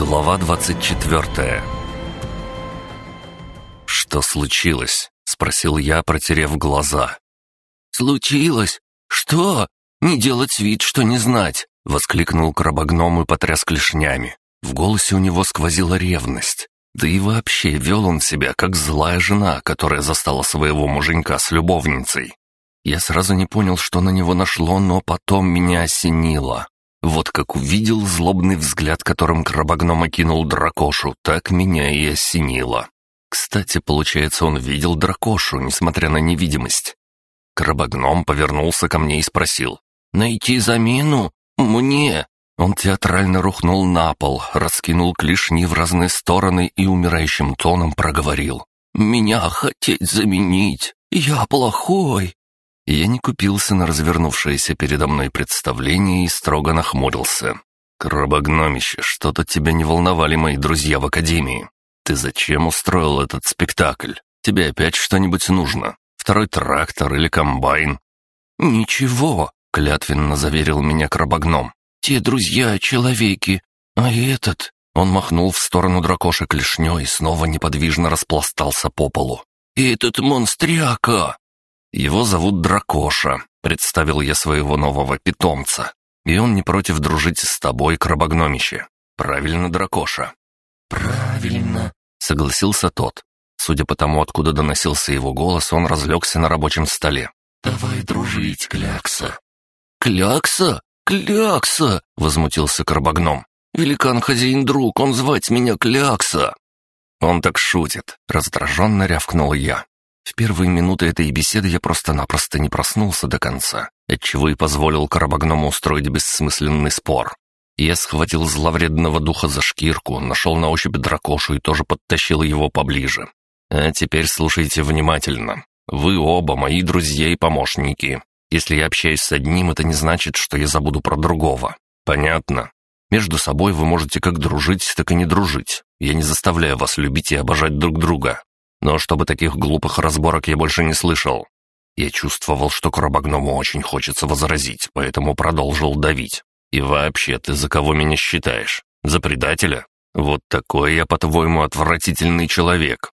Глава 24 «Что случилось?» — спросил я, протерев глаза. «Случилось? Что? Не делать вид, что не знать!» — воскликнул крабогном и потряс клешнями. В голосе у него сквозила ревность. Да и вообще вел он себя, как злая жена, которая застала своего муженька с любовницей. Я сразу не понял, что на него нашло, но потом меня осенило. Вот как увидел злобный взгляд, которым крабогном окинул дракошу, так меня и осенило. Кстати, получается, он видел дракошу, несмотря на невидимость. Крабогном повернулся ко мне и спросил. «Найти замену? Мне?» Он театрально рухнул на пол, раскинул клешни в разные стороны и умирающим тоном проговорил. «Меня хотеть заменить? Я плохой!» Я не купился на развернувшееся передо мной представление и строго нахмурился. «Крабогномище, что-то тебя не волновали мои друзья в академии. Ты зачем устроил этот спектакль? Тебе опять что-нибудь нужно? Второй трактор или комбайн?» «Ничего», — клятвенно заверил меня крабогном. «Те друзья — человеки, а этот...» Он махнул в сторону дракоша клешней и снова неподвижно распластался по полу. «Этот монстряка!» «Его зовут Дракоша», — представил я своего нового питомца. «И он не против дружить с тобой, крабогномище. Правильно, Дракоша?» «Правильно», — согласился тот. Судя по тому, откуда доносился его голос, он разлегся на рабочем столе. «Давай дружить, Клякса». «Клякса? Клякса!» — возмутился крабогном. «Великан-хозяин-друг, он звать меня Клякса!» «Он так шутит», — раздраженно рявкнул я. В первые минуты этой беседы я просто-напросто не проснулся до конца, отчего и позволил Карабагному устроить бессмысленный спор. Я схватил зловредного духа за шкирку, нашел на ощупь дракошу и тоже подтащил его поближе. А теперь слушайте внимательно. Вы оба мои друзья и помощники. Если я общаюсь с одним, это не значит, что я забуду про другого. Понятно? Между собой вы можете как дружить, так и не дружить. Я не заставляю вас любить и обожать друг друга. Но чтобы таких глупых разборок я больше не слышал. Я чувствовал, что крабогному очень хочется возразить, поэтому продолжил давить. «И вообще, ты за кого меня считаешь? За предателя? Вот такой я, по-твоему, отвратительный человек».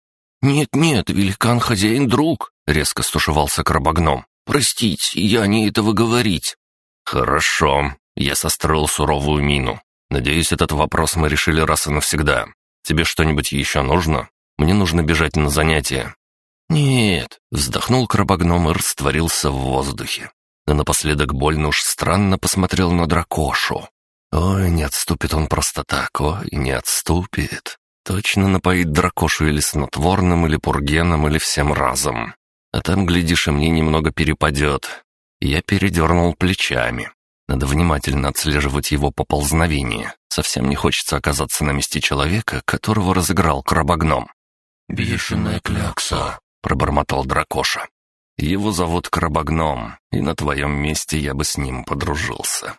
«Нет-нет, великан-хозяин-друг», — резко стушевался крабогном. «Простите, я не этого говорить». «Хорошо», — я состроил суровую мину. «Надеюсь, этот вопрос мы решили раз и навсегда. Тебе что-нибудь еще нужно?» Мне нужно бежать на занятия». «Нет», — вздохнул крабогном и растворился в воздухе. А напоследок больно уж странно посмотрел на дракошу. «Ой, не отступит он просто так, ой, не отступит. Точно напоит дракошу или снотворным, или пургеном, или всем разом. А там, глядишь, и мне немного перепадет». Я передернул плечами. Надо внимательно отслеживать его поползновение. Совсем не хочется оказаться на месте человека, которого разыграл крабогном. «Бешеная клякса», — пробормотал дракоша. «Его зовут Крабогном, и на твоем месте я бы с ним подружился».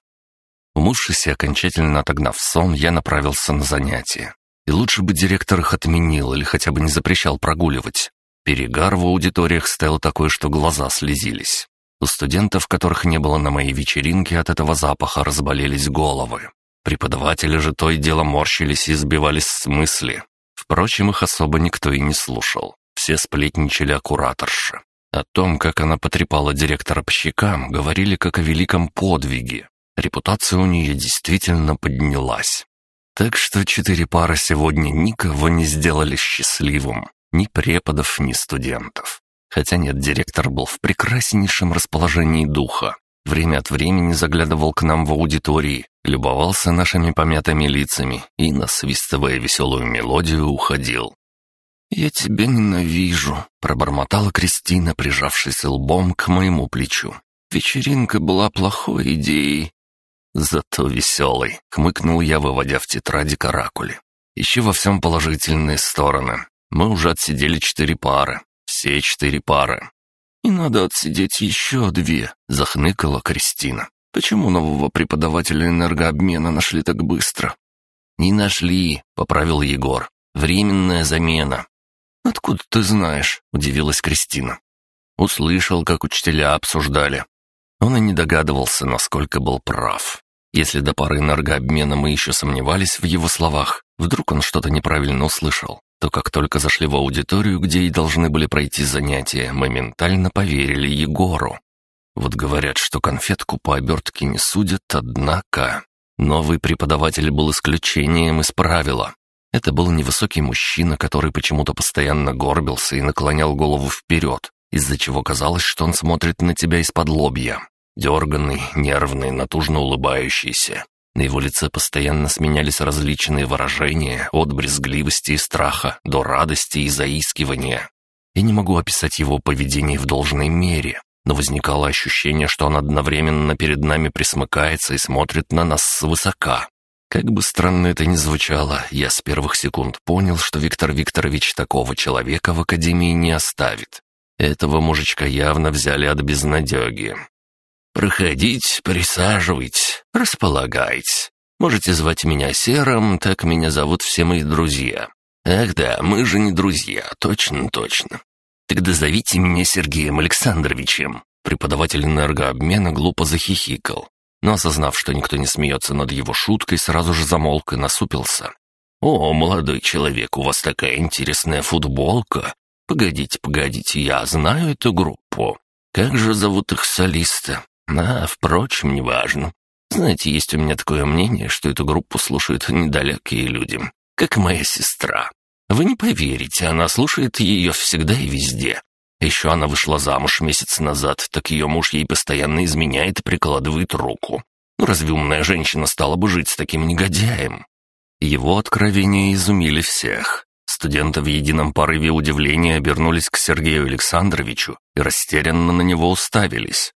Умывшись и окончательно отогнав сон, я направился на занятия. И лучше бы директор их отменил или хотя бы не запрещал прогуливать. Перегар в аудиториях стоял такой, что глаза слезились. У студентов, которых не было на моей вечеринке, от этого запаха разболелись головы. Преподаватели же то и дело морщились и сбивались с мысли. Впрочем, их особо никто и не слушал. Все сплетничали о кураторше. О том, как она потрепала директора по щекам, говорили как о великом подвиге. Репутация у нее действительно поднялась. Так что четыре пары сегодня никого не сделали счастливым. Ни преподов, ни студентов. Хотя нет, директор был в прекраснейшем расположении духа. Время от времени заглядывал к нам в аудитории, любовался нашими помятыми лицами и, насвистывая веселую мелодию, уходил. «Я тебя ненавижу», — пробормотала Кристина, прижавшись лбом к моему плечу. «Вечеринка была плохой идеей». «Зато веселый», — хмыкнул я, выводя в тетради каракули. «Ищи во всем положительные стороны. Мы уже отсидели четыре пары. Все четыре пары. «И надо отсидеть еще две», — захныкала Кристина. «Почему нового преподавателя энергообмена нашли так быстро?» «Не нашли», — поправил Егор. «Временная замена». «Откуда ты знаешь?» — удивилась Кристина. Услышал, как учителя обсуждали. Он и не догадывался, насколько был прав. Если до пары энергообмена мы еще сомневались в его словах, Вдруг он что-то неправильно услышал, то как только зашли в аудиторию, где и должны были пройти занятия, моментально поверили Егору. Вот говорят, что конфетку по обертке не судят, однако... Новый преподаватель был исключением из правила. Это был невысокий мужчина, который почему-то постоянно горбился и наклонял голову вперед, из-за чего казалось, что он смотрит на тебя из-под лобья. Дерганный, нервный, натужно улыбающийся. На его лице постоянно сменялись различные выражения, от брезгливости и страха до радости и заискивания. Я не могу описать его поведение в должной мере, но возникало ощущение, что он одновременно перед нами присмыкается и смотрит на нас свысока. Как бы странно это ни звучало, я с первых секунд понял, что Виктор Викторович такого человека в академии не оставит. Этого мужичка явно взяли от безнадеги. «Проходить, присаживайтесь, располагайтесь. Можете звать меня Серым, так меня зовут все мои друзья. Ах да, мы же не друзья, точно-точно. Тогда зовите меня Сергеем Александровичем». Преподаватель энергообмена глупо захихикал, но, осознав, что никто не смеется над его шуткой, сразу же замолк и насупился. «О, молодой человек, у вас такая интересная футболка. Погодите, погодите, я знаю эту группу. Как же зовут их солиста? А, впрочем, неважно. Знаете, есть у меня такое мнение, что эту группу слушают недалекие люди, как моя сестра. Вы не поверите, она слушает ее всегда и везде. Еще она вышла замуж месяц назад, так ее муж ей постоянно изменяет и прикладывает руку. Ну разве умная женщина стала бы жить с таким негодяем? Его откровения изумили всех. Студенты в едином порыве удивления обернулись к Сергею Александровичу и растерянно на него уставились.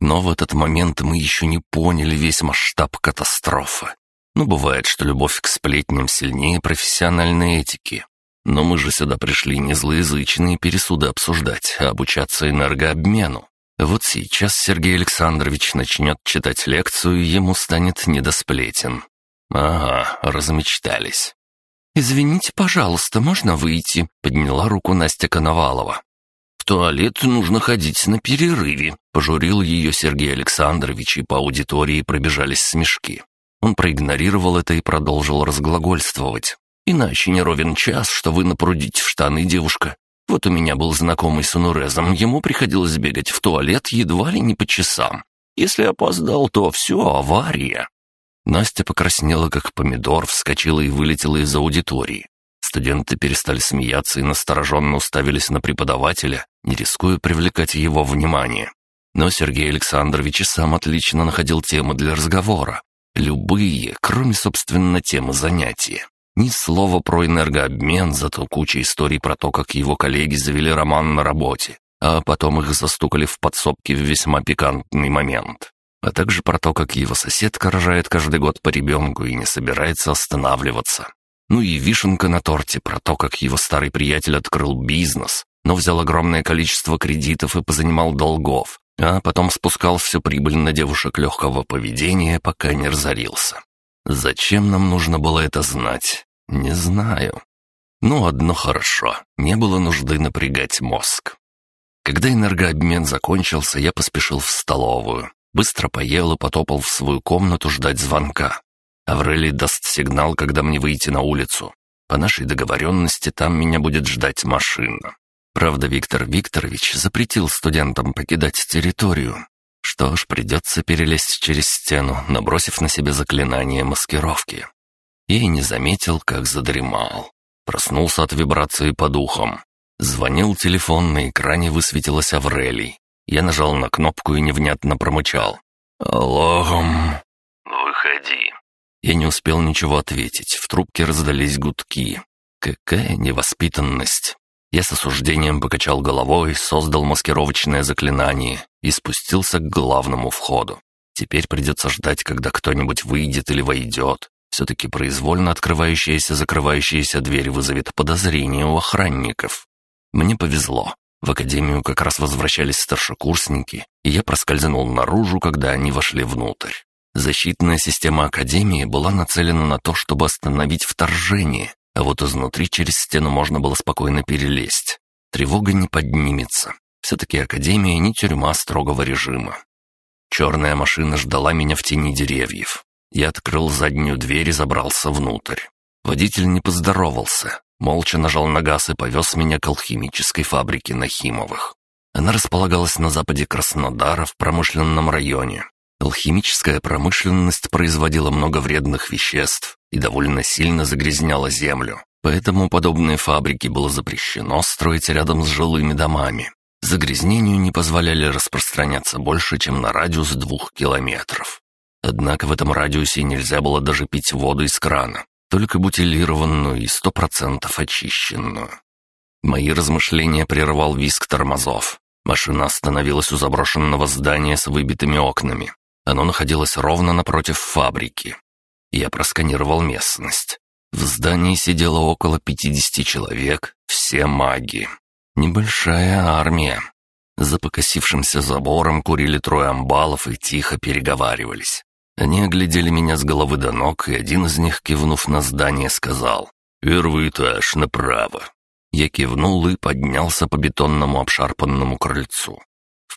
Но в этот момент мы еще не поняли весь масштаб катастрофы. Ну, бывает, что любовь к сплетням сильнее профессиональной этики. Но мы же сюда пришли не злоязычные пересуды обсуждать, а обучаться энергообмену. Вот сейчас Сергей Александрович начнет читать лекцию, и ему станет не до сплетен. Ага, размечтались. «Извините, пожалуйста, можно выйти?» — подняла руку Настя Коновалова туалет нужно ходить на перерыве», — пожурил ее Сергей Александрович, и по аудитории пробежались смешки. Он проигнорировал это и продолжил разглагольствовать. «Иначе не ровен час, что вы напрудите в штаны, девушка. Вот у меня был знакомый с Унурезом, ему приходилось бегать в туалет едва ли не по часам. Если опоздал, то все, авария». Настя покраснела, как помидор, вскочила и вылетела из аудитории. Студенты перестали смеяться и настороженно уставились на преподавателя, не рискуя привлекать его внимание. Но Сергей Александрович и сам отлично находил темы для разговора. Любые, кроме, собственно, темы занятия. Ни слова про энергообмен, зато куча историй про то, как его коллеги завели роман на работе, а потом их застукали в подсобке в весьма пикантный момент. А также про то, как его соседка рожает каждый год по ребенку и не собирается останавливаться. Ну и вишенка на торте про то, как его старый приятель открыл бизнес, но взял огромное количество кредитов и позанимал долгов, а потом спускал всю прибыль на девушек легкого поведения, пока не разорился. Зачем нам нужно было это знать? Не знаю. Но одно хорошо, не было нужды напрягать мозг. Когда энергообмен закончился, я поспешил в столовую. Быстро поел и потопал в свою комнату ждать звонка. Аврелий даст сигнал, когда мне выйти на улицу. По нашей договоренности там меня будет ждать машина. Правда, Виктор Викторович запретил студентам покидать территорию. Что ж, придется перелезть через стену, набросив на себя заклинание маскировки. Я и не заметил, как задремал. Проснулся от вибрации по духам. Звонил телефон, на экране высветилась Аврелий. Я нажал на кнопку и невнятно промычал. «Алло!» «Выходи», я не успел ничего ответить, в трубке раздались гудки. Какая невоспитанность. Я с осуждением покачал головой, создал маскировочное заклинание и спустился к главному входу. Теперь придется ждать, когда кто-нибудь выйдет или войдет. Все-таки произвольно открывающаяся-закрывающаяся дверь вызовет подозрение у охранников. Мне повезло. В академию как раз возвращались старшекурсники, и я проскользнул наружу, когда они вошли внутрь. Защитная система Академии была нацелена на то, чтобы остановить вторжение, а вот изнутри через стену можно было спокойно перелезть. Тревога не поднимется. Все-таки Академия не тюрьма строгого режима. Черная машина ждала меня в тени деревьев. Я открыл заднюю дверь и забрался внутрь. Водитель не поздоровался, молча нажал на газ и повез меня к алхимической фабрике Нахимовых. Она располагалась на западе Краснодара в промышленном районе. Алхимическая промышленность производила много вредных веществ и довольно сильно загрязняла землю. Поэтому подобные фабрики было запрещено строить рядом с жилыми домами. Загрязнению не позволяли распространяться больше, чем на радиус двух километров. Однако в этом радиусе нельзя было даже пить воду из крана, только бутилированную и сто процентов очищенную. Мои размышления прервал визг тормозов. Машина остановилась у заброшенного здания с выбитыми окнами. Оно находилось ровно напротив фабрики. Я просканировал местность. В здании сидело около 50 человек, все маги. Небольшая армия. За покосившимся забором курили трое амбалов и тихо переговаривались. Они оглядели меня с головы до ног, и один из них, кивнув на здание, сказал «Первый этаж, направо». Я кивнул и поднялся по бетонному обшарпанному крыльцу.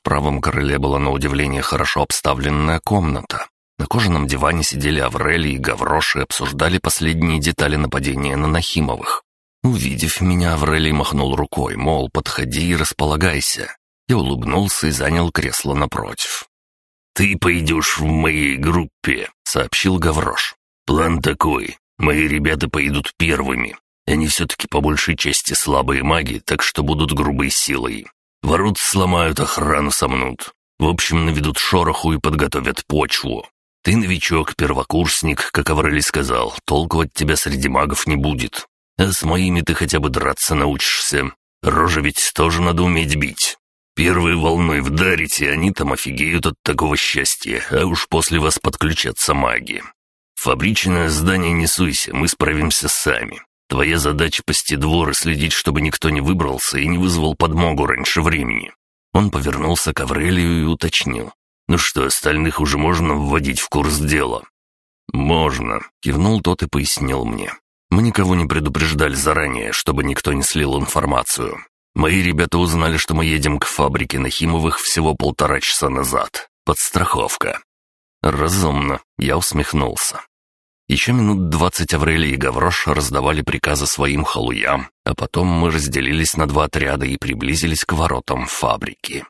В правом крыле была на удивление хорошо обставленная комната. На кожаном диване сидели Аврели и Гаврош и обсуждали последние детали нападения на Нахимовых. Увидев меня, Аврелий махнул рукой, мол, подходи и располагайся. Я улыбнулся и занял кресло напротив. «Ты пойдешь в моей группе», — сообщил Гаврош. «План такой. Мои ребята пойдут первыми. Они все-таки по большей части слабые маги, так что будут грубой силой. Ворот сломают, охрану сомнут. В общем, наведут шороху и подготовят почву. Ты новичок, первокурсник, как Аврелий сказал, толку от тебя среди магов не будет. А с моими ты хотя бы драться научишься. Рожа ведь тоже надо уметь бить. Первой волной вдарите, они там офигеют от такого счастья, а уж после вас подключатся маги. фабричное здание не суйся, мы справимся сами. Твоя задача пасти двор и следить, чтобы никто не выбрался и не вызвал подмогу раньше времени». Он повернулся к Аврелию и уточнил. «Ну что, остальных уже можно вводить в курс дела?» «Можно», — кивнул тот и пояснил мне. «Мы никого не предупреждали заранее, чтобы никто не слил информацию. Мои ребята узнали, что мы едем к фабрике Нахимовых всего полтора часа назад. Подстраховка». «Разумно», — я усмехнулся. Еще минут двадцать Аврелий и Гаврош раздавали приказы своим халуям, а потом мы разделились на два отряда и приблизились к воротам фабрики.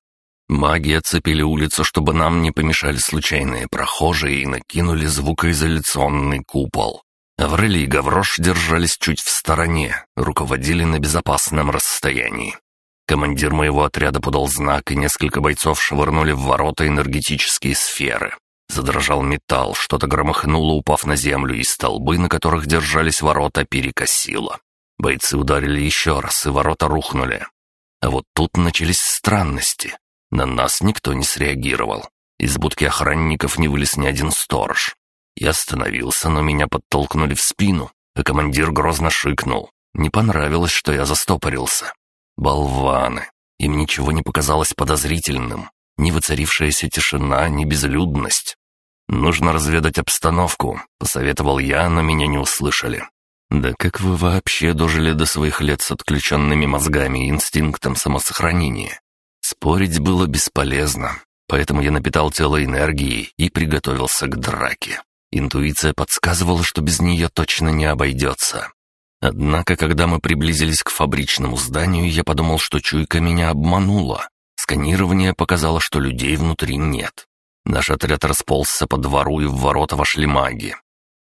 Маги оцепили улицу, чтобы нам не помешали случайные прохожие и накинули звукоизоляционный купол. Аврелий и Гаврош держались чуть в стороне, руководили на безопасном расстоянии. Командир моего отряда подал знак, и несколько бойцов швырнули в ворота энергетические сферы. Задрожал металл, что-то громыхнуло, упав на землю, и столбы, на которых держались ворота, перекосило. Бойцы ударили еще раз, и ворота рухнули. А вот тут начались странности. На нас никто не среагировал. Из будки охранников не вылез ни один сторож. Я остановился, но меня подтолкнули в спину, а командир грозно шикнул. Не понравилось, что я застопорился. Болваны. Им ничего не показалось подозрительным. Ни воцарившаяся тишина, ни безлюдность. «Нужно разведать обстановку», — посоветовал я, но меня не услышали. «Да как вы вообще дожили до своих лет с отключенными мозгами и инстинктом самосохранения? Спорить было бесполезно, поэтому я напитал тело энергией и приготовился к драке. Интуиция подсказывала, что без нее точно не обойдется. Однако, когда мы приблизились к фабричному зданию, я подумал, что чуйка меня обманула. Сканирование показало, что людей внутри нет. Наш отряд расползся по двору, и в ворота вошли маги.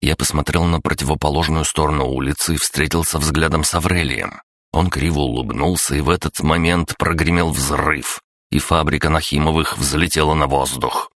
Я посмотрел на противоположную сторону улицы и встретился взглядом с Аврелием. Он криво улыбнулся, и в этот момент прогремел взрыв, и фабрика Нахимовых взлетела на воздух.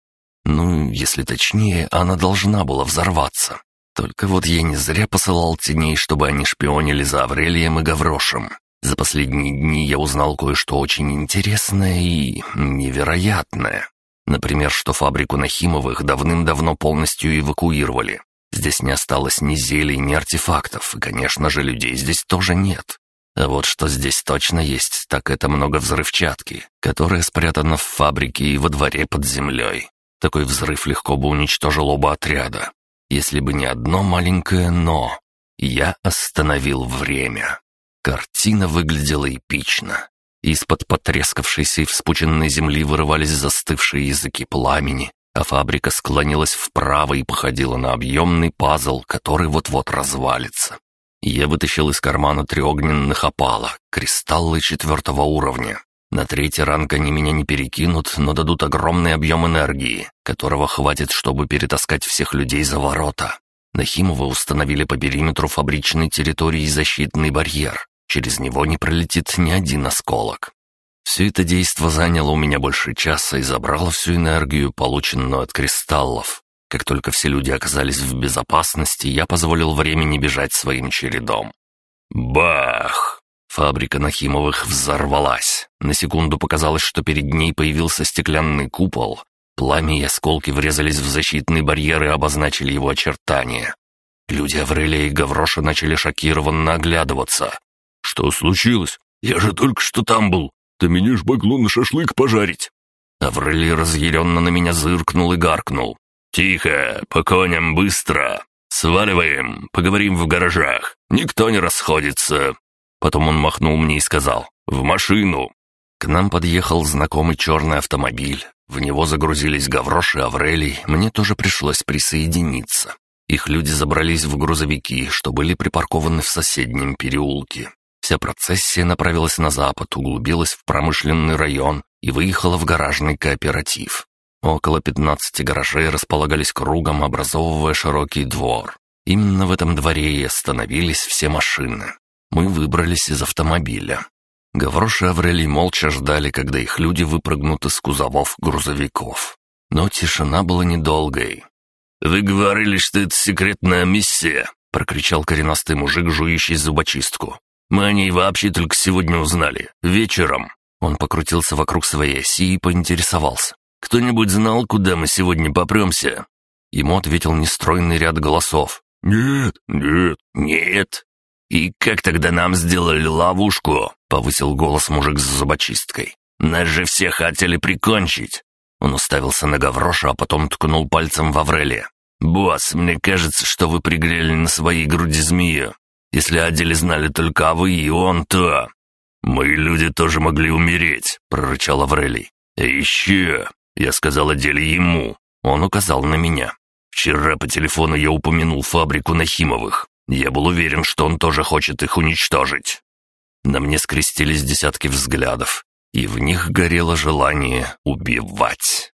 Ну, если точнее, она должна была взорваться. Только вот я не зря посылал теней, чтобы они шпионили за Аврелием и Гаврошем. За последние дни я узнал кое-что очень интересное и невероятное. Например, что фабрику Нахимовых давным-давно полностью эвакуировали. Здесь не осталось ни зелий, ни артефактов, и, конечно же, людей здесь тоже нет. А вот что здесь точно есть, так это много взрывчатки, которая спрятана в фабрике и во дворе под землей. Такой взрыв легко бы уничтожил оба отряда. Если бы не одно маленькое «но». Я остановил время. Картина выглядела эпично. Из-под потрескавшейся и вспученной земли вырывались застывшие языки пламени, а фабрика склонилась вправо и походила на объемный пазл, который вот-вот развалится. Я вытащил из кармана три огненных опала, кристаллы четвертого уровня. На третий ранг они меня не перекинут, но дадут огромный объем энергии, которого хватит, чтобы перетаскать всех людей за ворота. Нахимовы установили по периметру фабричной территории защитный барьер. Через него не пролетит ни один осколок. Все это действо заняло у меня больше часа и забрало всю энергию, полученную от кристаллов. Как только все люди оказались в безопасности, я позволил времени бежать своим чередом. Бах! Фабрика Нахимовых взорвалась. На секунду показалось, что перед ней появился стеклянный купол. Пламя и осколки врезались в защитный барьер и обозначили его очертания. Люди Аврелия и Гавроша начали шокированно оглядываться. «Что случилось? Я же только что там был. Ты меня ж могло на шашлык пожарить». Аврелий разъяренно на меня зыркнул и гаркнул. «Тихо, по коням быстро! Сваливаем, поговорим в гаражах. Никто не расходится. Потом он махнул мне и сказал «В машину!». К нам подъехал знакомый черный автомобиль. В него загрузились Гаврош и Аврелий, мне тоже пришлось присоединиться. Их люди забрались в грузовики, что были припаркованы в соседнем переулке. Вся процессия направилась на запад, углубилась в промышленный район и выехала в гаражный кооператив. Около 15 гаражей располагались кругом, образовывая широкий двор. Именно в этом дворе и остановились все машины. Мы выбрались из автомобиля. Гаврош и Аврелий молча ждали, когда их люди выпрыгнут из кузовов грузовиков. Но тишина была недолгой. «Вы говорили, что это секретная миссия», — прокричал коренастый мужик, жующий зубочистку. «Мы о ней вообще только сегодня узнали. Вечером». Он покрутился вокруг своей оси и поинтересовался. «Кто-нибудь знал, куда мы сегодня попремся?» Ему ответил нестройный ряд голосов. «Нет, нет, нет, «И как тогда нам сделали ловушку?» — повысил голос мужик с зубочисткой. «Нас же все хотели прикончить!» Он уставился на Гавроша, а потом ткнул пальцем в Аврелия. «Босс, мне кажется, что вы пригрели на своей груди змею. Если о деле знали только вы и он, то...» «Мои люди тоже могли умереть», — прорычал Аврелий. «А еще...» — я сказал о деле ему. Он указал на меня. «Вчера по телефону я упомянул фабрику Нахимовых. Я был уверен, что он тоже хочет их уничтожить. На мне скрестились десятки взглядов, и в них горело желание убивать.